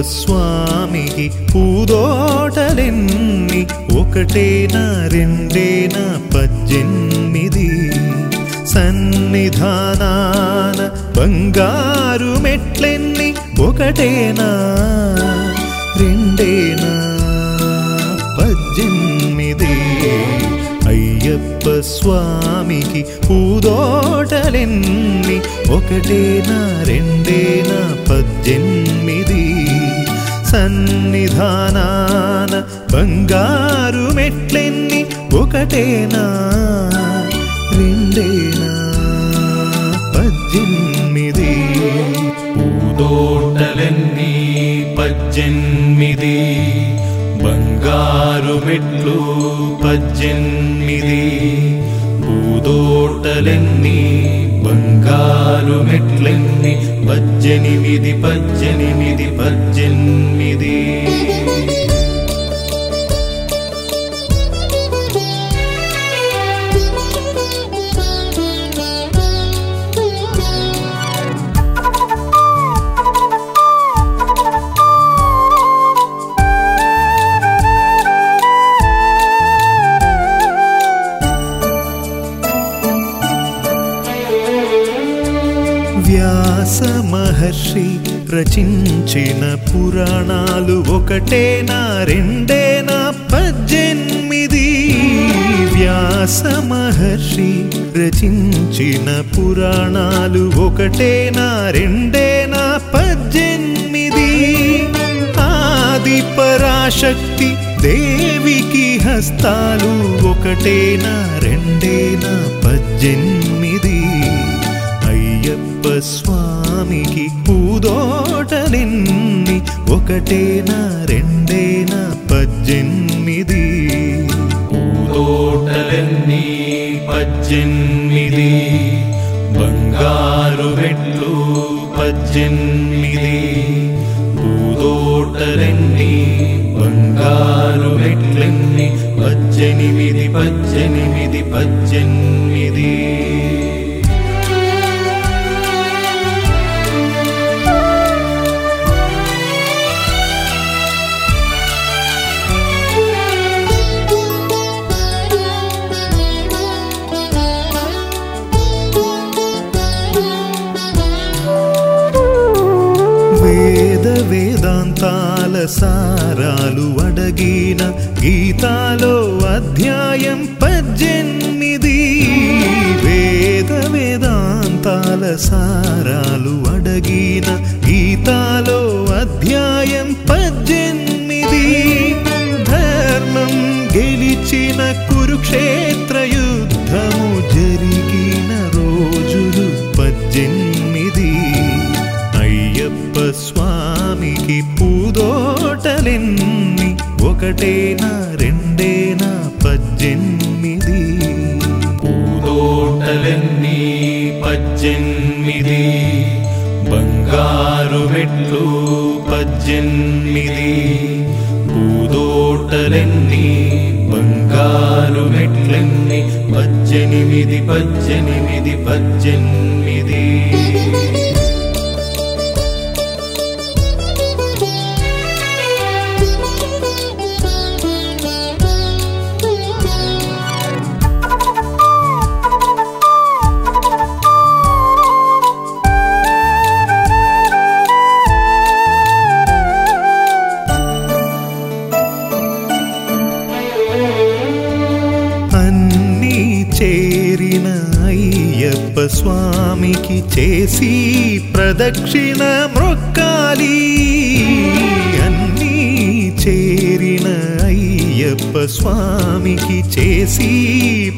స్వామికి పూదోటలెన్ని ఒకటేనా రెండేనా పద్దెనిమిది. సన్నిధానాన బంగారు మెట్లెన్ని ఒకటేనా రెండేనా పద్దెనిమిది. అయ్యప్ప స్వామికి పూదోటలెన్ని ఒకటేనా రెండేనా పద్దెనిమిది. సన్నిధానాన బంగారు మెట్లెన్ని ఒకటేనా? రెండేనా? పద్దెనిమిది. పూదోటలన్నీ పద్దెనిమిది. బంగారు మెట్లు పద్దెనిమిది. పూదోటలన్నీ బంగారు మెట్లన్నీ పద్దెనిమిది పద్దెనిమిది పద్దెనిమిది. వ్యాస మహర్షి రచించిన పురాణాలు ఒకటేనా రెండేనా పద్దెనిమిది. వ్యాస మహర్షి రచించిన పురాణాలు ఒకటేనా రెండేనా పద్దెనిమిది. ఆది పరాశక్తి దేవికి హస్తాలు ఒకటేనా రెండేనా పద్దెనిమిది. అయ్యప్ప స్వామికి పూదోటలెన్ని ఒకటేనా రెండేనా పద్దెనిమిది. పూదోటలన్నీ పద్దెనిమిది. బంగారు మెట్లు పద్దెనిమిది. పూదోటలన్నీ బంగారు మెట్లన్నీ పద్దెనిమిది పద్దెనిమిది పద్దెనిమిది. గీతాల సారాలు అడగిన గీతాలో అధ్యాయం పద్దెనిమిది. వేద వేదాంతాల సారాలు అడగిన రెండేనా రెండేనా పద్దెనిమిది? పూదోటలన్నీ పద్దెనిమిది. బంగారు మెట్లు పద్దెనిమిది. పూదోటలన్నీ బంగారు మెట్లన్నీ పద్దెనిమిది పద్దెనిమిది పద్దెనిమిది. అయ్యప్ప స్వామికి చేసి ప్రదక్షిణ మ్రొక్కాలి అన్నీ చేరిన అయ్యప్ప స్వామికి చేసి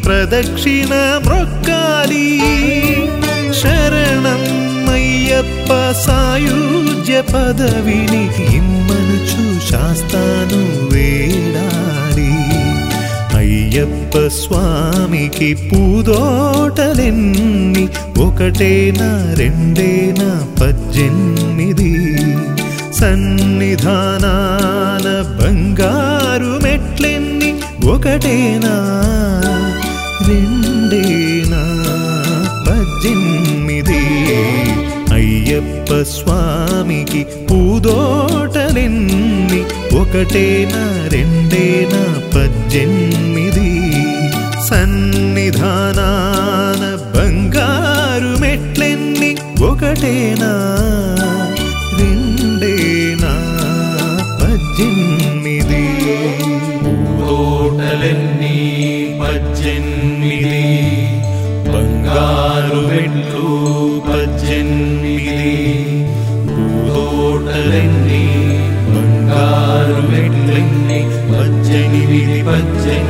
ప్రదక్షిణ మ్రొక్కాలి శరణం అయ్యప్ప సాయుజ్య పదవిని ఇమ్మనుచు శాస్తాను అయ్యప్ప స్వామికి పూదోటలెన్ని ఒకటేనా రెండేనా పద్దెనిమిది. సన్నిధానాన బంగారు మెట్లెన్ని ఒకటేనా రెండేనా పద్దెనిమిది. అయ్యప్ప స్వామికి పూదోటలెన్ని ఒకటేనా రెండేనా పద్దెనిమిది. సన్నిధానాన బంగారు మెట్లెన్ని ఒకటేనా? రెండేనా? పద్దెనిమిది. తోటలెన్ని పద్దెనిమిది. బంగారు మెట్లు పద్దెనిమిది. తోటలెన్ని బంగారు మెట్లెన్ని పద్దెనిమిది పద్దెనిమిది.